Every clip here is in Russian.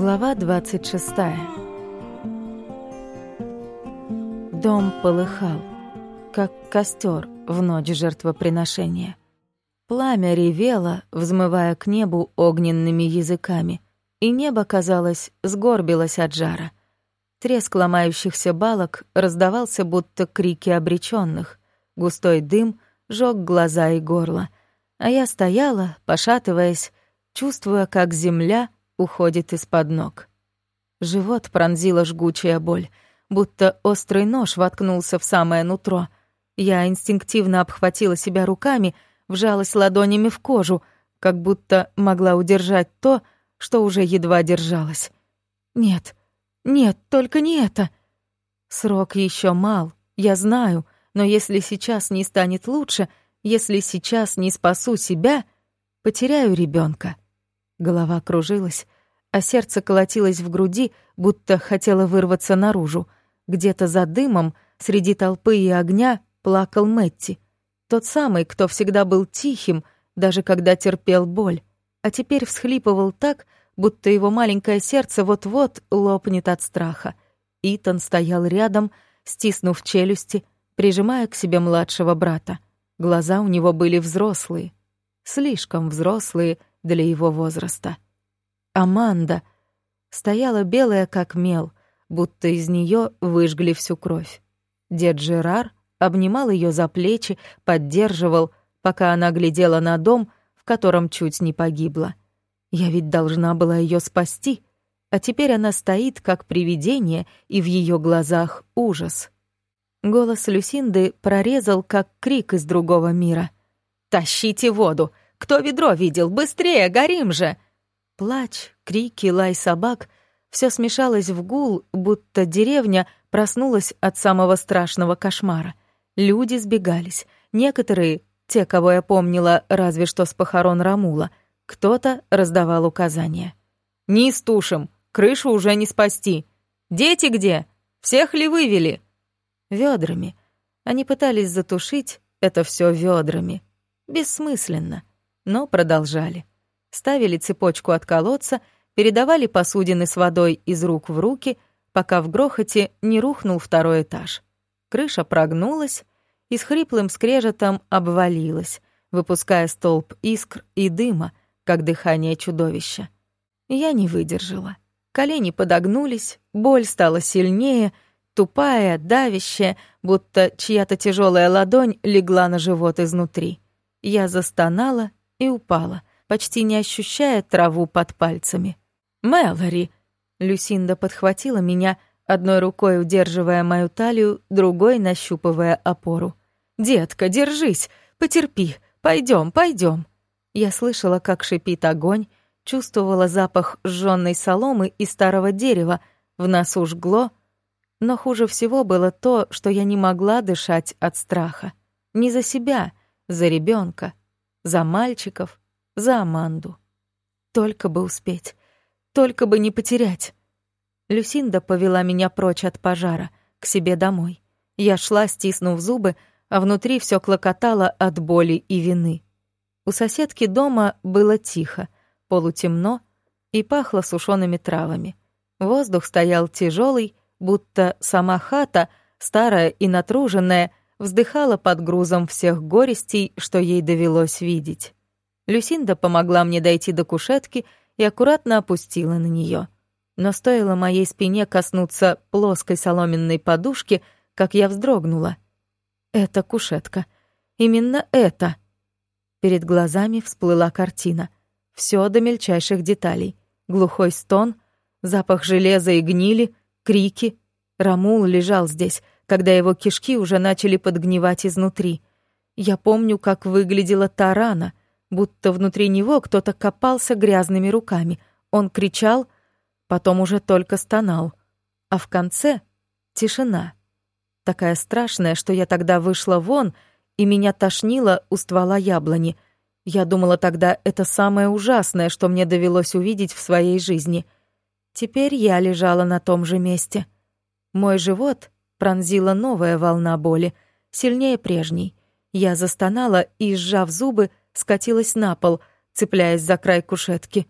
Глава 26 Дом полыхал, как костер в ночь жертвоприношения. Пламя ревело, взмывая к небу огненными языками, и небо, казалось, сгорбилось от жара. Треск ломающихся балок раздавался, будто крики обречённых. Густой дым жёг глаза и горло. А я стояла, пошатываясь, чувствуя, как земля уходит из-под ног. Живот пронзила жгучая боль, будто острый нож воткнулся в самое нутро. Я инстинктивно обхватила себя руками, вжалась ладонями в кожу, как будто могла удержать то, что уже едва держалось. Нет, нет, только не это. Срок еще мал, я знаю, но если сейчас не станет лучше, если сейчас не спасу себя, потеряю ребенка. Голова кружилась, а сердце колотилось в груди, будто хотело вырваться наружу. Где-то за дымом, среди толпы и огня, плакал Мэтти. Тот самый, кто всегда был тихим, даже когда терпел боль, а теперь всхлипывал так, будто его маленькое сердце вот-вот лопнет от страха. Итан стоял рядом, стиснув челюсти, прижимая к себе младшего брата. Глаза у него были взрослые, слишком взрослые — для его возраста. Аманда стояла белая как мел, будто из нее выжгли всю кровь. Дед Жерар обнимал ее за плечи, поддерживал, пока она глядела на дом, в котором чуть не погибла. Я ведь должна была ее спасти, а теперь она стоит как привидение, и в ее глазах ужас. Голос Люсинды прорезал, как крик из другого мира. «Тащите воду! Кто ведро видел? Быстрее, горим же!» Плач, крики, лай собак — все смешалось в гул, будто деревня проснулась от самого страшного кошмара. Люди сбегались. Некоторые, те, кого я помнила разве что с похорон Рамула, кто-то раздавал указания. «Не истушим! Крышу уже не спасти! Дети где? Всех ли вывели?» Ведрами. Они пытались затушить это все ведрами. Бессмысленно но продолжали. Ставили цепочку от колодца, передавали посудины с водой из рук в руки, пока в грохоте не рухнул второй этаж. Крыша прогнулась и с хриплым скрежетом обвалилась, выпуская столб искр и дыма, как дыхание чудовища. Я не выдержала. Колени подогнулись, боль стала сильнее, тупая, давящая, будто чья-то тяжелая ладонь легла на живот изнутри. Я застонала и упала, почти не ощущая траву под пальцами. «Мэлори!» Люсинда подхватила меня, одной рукой удерживая мою талию, другой нащупывая опору. «Детка, держись! Потерпи! Пойдем, пойдем!» Я слышала, как шипит огонь, чувствовала запах сжённой соломы и старого дерева, в носу жгло, но хуже всего было то, что я не могла дышать от страха. Не за себя, за ребенка за мальчиков, за Аманду. Только бы успеть, только бы не потерять. Люсинда повела меня прочь от пожара, к себе домой. Я шла, стиснув зубы, а внутри все клокотало от боли и вины. У соседки дома было тихо, полутемно и пахло сушеными травами. Воздух стоял тяжелый, будто сама хата, старая и натруженная, вздыхала под грузом всех горестей, что ей довелось видеть. Люсинда помогла мне дойти до кушетки и аккуратно опустила на нее. Но стоило моей спине коснуться плоской соломенной подушки, как я вздрогнула. Это кушетка. Именно это. Перед глазами всплыла картина. Все до мельчайших деталей. Глухой стон, запах железа и гнили, крики. Рамул лежал здесь, когда его кишки уже начали подгнивать изнутри. Я помню, как выглядела та рана, будто внутри него кто-то копался грязными руками. Он кричал, потом уже только стонал. А в конце — тишина. Такая страшная, что я тогда вышла вон, и меня тошнило у ствола яблони. Я думала тогда, это самое ужасное, что мне довелось увидеть в своей жизни. Теперь я лежала на том же месте. Мой живот пронзила новая волна боли, сильнее прежней. Я застонала и, сжав зубы, скатилась на пол, цепляясь за край кушетки.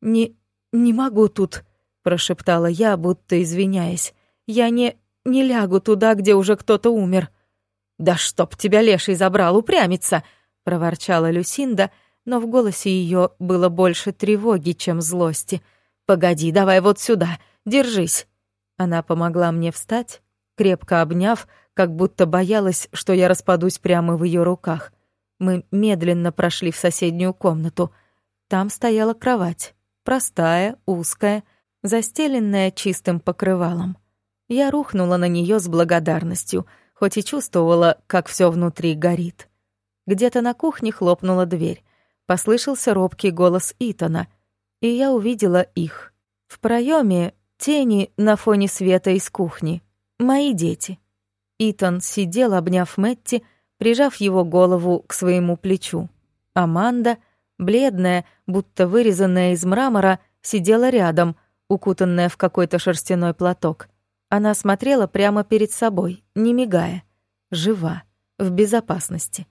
«Не... не могу тут. прошептала я, будто извиняясь. «Я не... не лягу туда, где уже кто-то умер». «Да чтоб тебя леший забрал, упрямиться!» — проворчала Люсинда, но в голосе ее было больше тревоги, чем злости. «Погоди, давай вот сюда, держись». Она помогла мне встать, крепко обняв, как будто боялась, что я распадусь прямо в ее руках. Мы медленно прошли в соседнюю комнату. Там стояла кровать, простая, узкая, застеленная чистым покрывалом. Я рухнула на нее с благодарностью, хоть и чувствовала, как все внутри горит. Где-то на кухне хлопнула дверь. Послышался робкий голос Итана, и я увидела их. В проеме тени на фоне света из кухни. Мои дети. Итан сидел, обняв Мэтти, прижав его голову к своему плечу. Аманда, бледная, будто вырезанная из мрамора, сидела рядом, укутанная в какой-то шерстяной платок. Она смотрела прямо перед собой, не мигая, жива, в безопасности.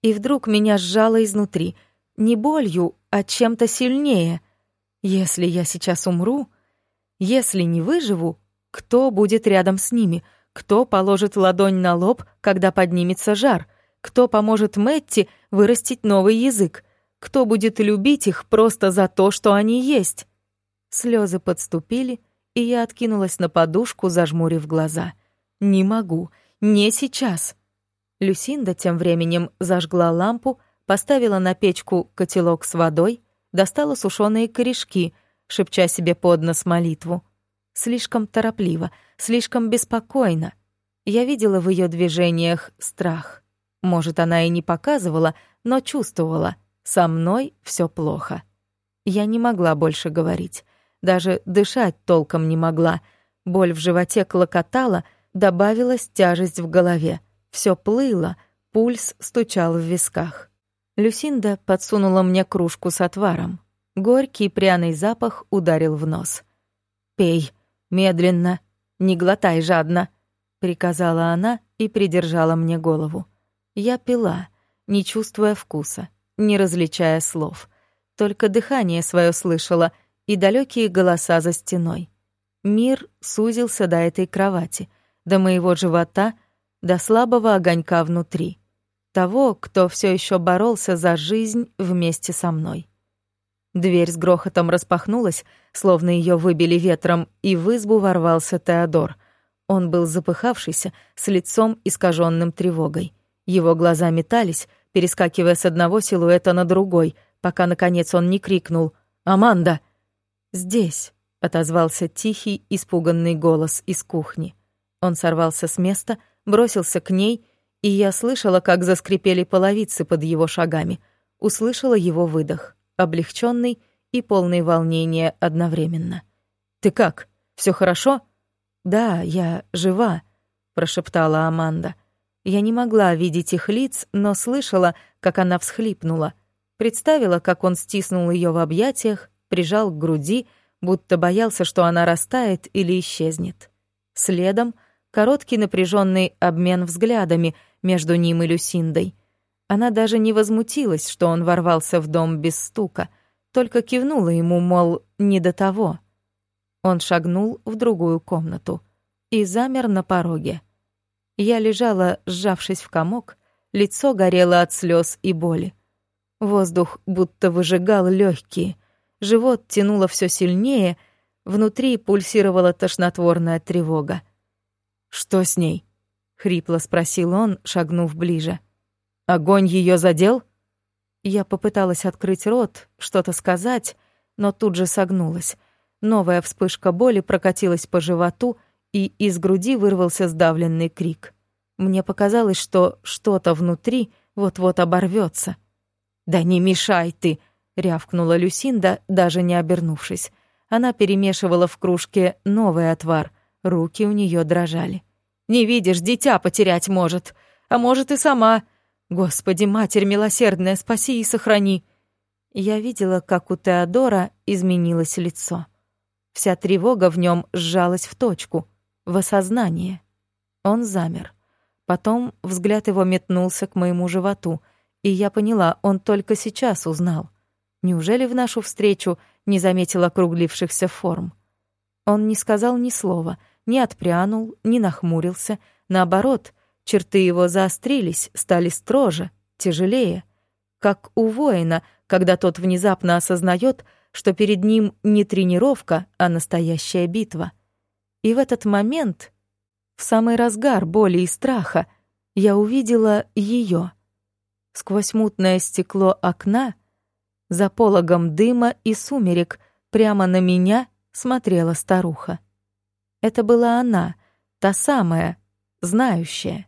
И вдруг меня сжало изнутри, не болью, а чем-то сильнее. Если я сейчас умру, если не выживу, кто будет рядом с ними? Кто положит ладонь на лоб, когда поднимется жар? Кто поможет Мэтти вырастить новый язык? Кто будет любить их просто за то, что они есть? Слезы подступили, и я откинулась на подушку, зажмурив глаза. «Не могу. Не сейчас». Люсинда тем временем зажгла лампу, поставила на печку котелок с водой, достала сушеные корешки, шепча себе под нос молитву. Слишком торопливо, слишком беспокойно. Я видела в ее движениях страх. Может, она и не показывала, но чувствовала. Со мной все плохо. Я не могла больше говорить. Даже дышать толком не могла. Боль в животе клокотала, добавилась тяжесть в голове. Все плыло, пульс стучал в висках. Люсинда подсунула мне кружку с отваром. Горький пряный запах ударил в нос. «Пей, медленно, не глотай жадно», — приказала она и придержала мне голову. Я пила, не чувствуя вкуса, не различая слов. Только дыхание свое слышала — и далекие голоса за стеной. Мир сузился до этой кровати, до моего живота, до слабого огонька внутри. Того, кто все еще боролся за жизнь вместе со мной. Дверь с грохотом распахнулась, словно ее выбили ветром, и в избу ворвался Теодор. Он был запыхавшийся, с лицом искаженным тревогой. Его глаза метались, перескакивая с одного силуэта на другой, пока, наконец, он не крикнул «Аманда!» «Здесь», — отозвался тихий, испуганный голос из кухни. Он сорвался с места, бросился к ней, и я слышала, как заскрипели половицы под его шагами. Услышала его выдох, облегченный и полный волнения одновременно. «Ты как? Все хорошо?» «Да, я жива», — прошептала Аманда. Я не могла видеть их лиц, но слышала, как она всхлипнула. Представила, как он стиснул ее в объятиях, прижал к груди, будто боялся, что она растает или исчезнет. Следом короткий напряженный обмен взглядами между ним и Люсиндой. Она даже не возмутилась, что он ворвался в дом без стука, только кивнула ему, мол, не до того. Он шагнул в другую комнату и замер на пороге. Я лежала, сжавшись в комок, лицо горело от слез и боли. Воздух будто выжигал легкие, живот тянуло все сильнее, внутри пульсировала тошнотворная тревога. «Что с ней?» — хрипло спросил он, шагнув ближе. «Огонь ее задел?» Я попыталась открыть рот, что-то сказать, но тут же согнулась. Новая вспышка боли прокатилась по животу, и из груди вырвался сдавленный крик. Мне показалось, что что-то внутри вот-вот оборвется. «Да не мешай ты!» рявкнула Люсинда, даже не обернувшись. Она перемешивала в кружке новый отвар. Руки у нее дрожали. «Не видишь, дитя потерять может. А может и сама. Господи, Матерь милосердная, спаси и сохрани!» Я видела, как у Теодора изменилось лицо. Вся тревога в нем сжалась в точку, в осознание. Он замер. Потом взгляд его метнулся к моему животу, и я поняла, он только сейчас узнал — Неужели в нашу встречу не заметил округлившихся форм? Он не сказал ни слова, не отпрянул, не нахмурился. Наоборот, черты его заострились, стали строже, тяжелее. Как у воина, когда тот внезапно осознает, что перед ним не тренировка, а настоящая битва. И в этот момент, в самый разгар боли и страха, я увидела ее. Сквозь мутное стекло окна, за пологом дыма и сумерек, прямо на меня смотрела старуха. Это была она, та самая, знающая,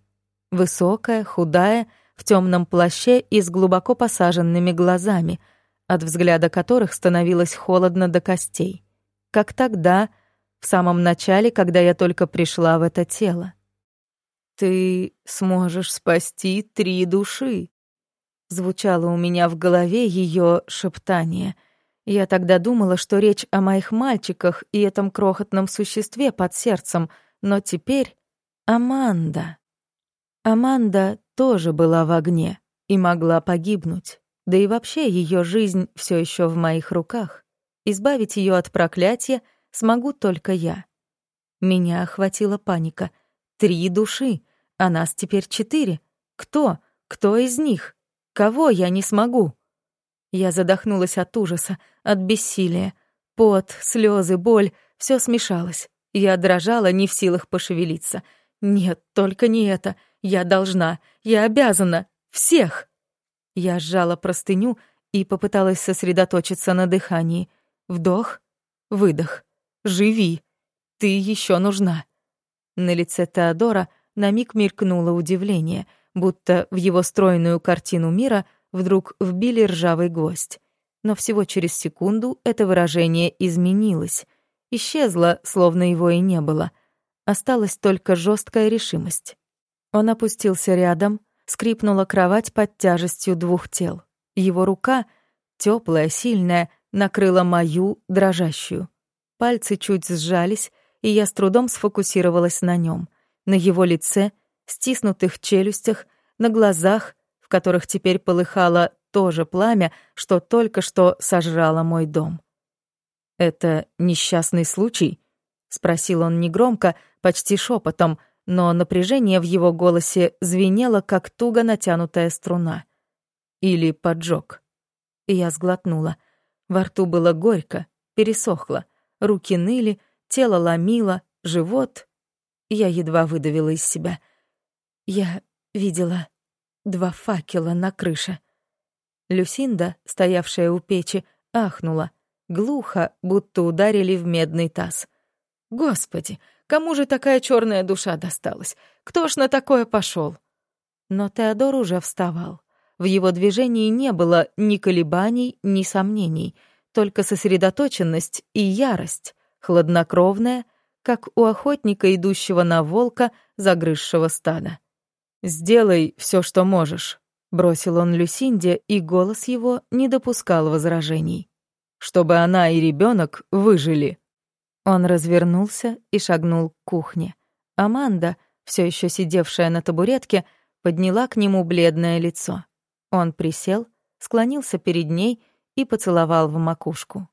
высокая, худая, в темном плаще и с глубоко посаженными глазами, от взгляда которых становилось холодно до костей. Как тогда, в самом начале, когда я только пришла в это тело. «Ты сможешь спасти три души», — звучало у меня в голове ее шептание. Я тогда думала, что речь о моих мальчиках и этом крохотном существе под сердцем, но теперь Аманда. Аманда тоже была в огне и могла погибнуть. Да и вообще ее жизнь все еще в моих руках. Избавить ее от проклятия смогу только я. Меня охватила паника. Три души, а нас теперь четыре. Кто? Кто из них? Кого я не смогу? Я задохнулась от ужаса, от бессилия. Пот, слезы, боль — все смешалось. Я дрожала, не в силах пошевелиться. Нет, только не это. Я должна, я обязана. Всех! Я сжала простыню и попыталась сосредоточиться на дыхании. Вдох, выдох. Живи. Ты еще нужна. На лице Теодора на миг мелькнуло удивление, будто в его стройную картину мира вдруг вбили ржавый гвоздь. Но всего через секунду это выражение изменилось. Исчезло, словно его и не было. Осталась только жесткая решимость. Он опустился рядом, скрипнула кровать под тяжестью двух тел. Его рука, теплая, сильная, накрыла мою, дрожащую. Пальцы чуть сжались, и я с трудом сфокусировалась на нем, на его лице, стиснутых челюстях, на глазах, в которых теперь полыхало то же пламя, что только что сожрало мой дом. «Это несчастный случай?» — спросил он негромко, почти шепотом, но напряжение в его голосе звенело, как туго натянутая струна. «Или поджог?» Я сглотнула. Во рту было горько, пересохло. Руки ныли, тело ломило, живот... Я едва выдавила из себя. Я видела два факела на крыше. Люсинда, стоявшая у печи, ахнула. Глухо, будто ударили в медный таз. «Господи, кому же такая черная душа досталась? Кто ж на такое пошел? Но Теодор уже вставал. В его движении не было ни колебаний, ни сомнений — только сосредоточенность и ярость, хладнокровная, как у охотника, идущего на волка, загрызшего стада. «Сделай все, что можешь», — бросил он Люсинде, и голос его не допускал возражений. «Чтобы она и ребенок выжили». Он развернулся и шагнул к кухне. Аманда, все еще сидевшая на табуретке, подняла к нему бледное лицо. Он присел, склонился перед ней и поцеловал в макушку.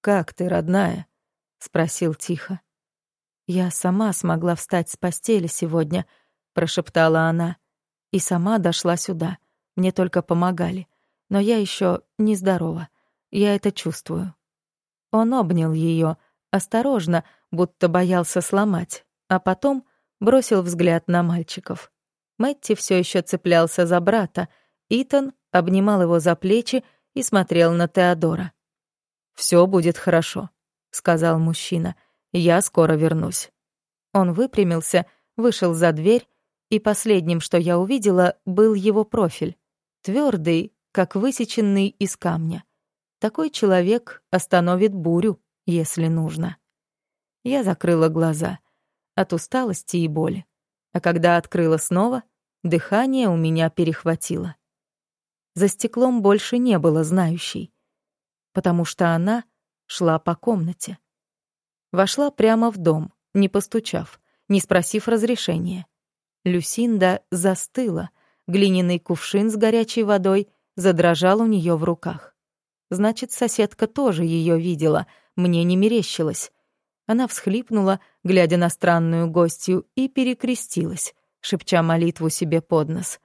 «Как ты, родная?» — спросил тихо. «Я сама смогла встать с постели сегодня», — прошептала она. «И сама дошла сюда. Мне только помогали. Но я еще нездорова. Я это чувствую». Он обнял ее, осторожно, будто боялся сломать, а потом бросил взгляд на мальчиков. Мэтти все еще цеплялся за брата. Итан обнимал его за плечи и смотрел на Теодора. «Все будет хорошо», — сказал мужчина. «Я скоро вернусь». Он выпрямился, вышел за дверь, и последним, что я увидела, был его профиль. Твердый, как высеченный из камня. Такой человек остановит бурю, если нужно. Я закрыла глаза от усталости и боли. А когда открыла снова, дыхание у меня перехватило. За стеклом больше не было знающей, потому что она шла по комнате. Вошла прямо в дом, не постучав, не спросив разрешения. Люсинда застыла, глиняный кувшин с горячей водой задрожал у нее в руках. Значит, соседка тоже ее видела, мне не мерещилось. Она всхлипнула, глядя на странную гостью, и перекрестилась, шепча молитву себе под нос.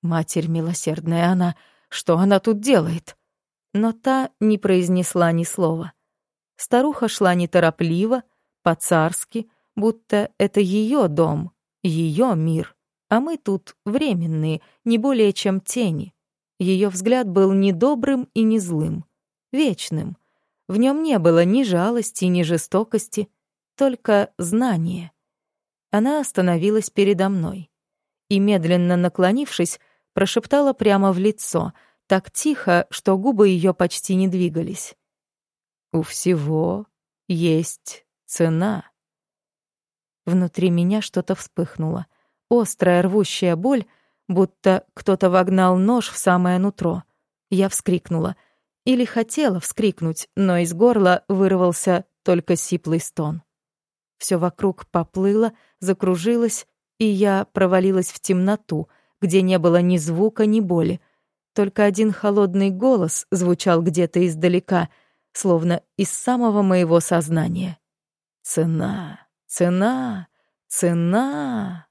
«Матерь милосердная она! Что она тут делает?» Но та не произнесла ни слова. Старуха шла неторопливо, по-царски, будто это ее дом, ее мир, а мы тут временные, не более чем тени. Ее взгляд был не добрым и не злым, вечным. В нем не было ни жалости, ни жестокости, только знание. Она остановилась передо мной и, медленно наклонившись, прошептала прямо в лицо, так тихо, что губы ее почти не двигались. «У всего есть цена». Внутри меня что-то вспыхнуло. Острая рвущая боль, будто кто-то вогнал нож в самое нутро. Я вскрикнула. Или хотела вскрикнуть, но из горла вырвался только сиплый стон. Все вокруг поплыло, закружилось, и я провалилась в темноту, где не было ни звука, ни боли. Только один холодный голос звучал где-то издалека, словно из самого моего сознания. «Цена, цена, цена!»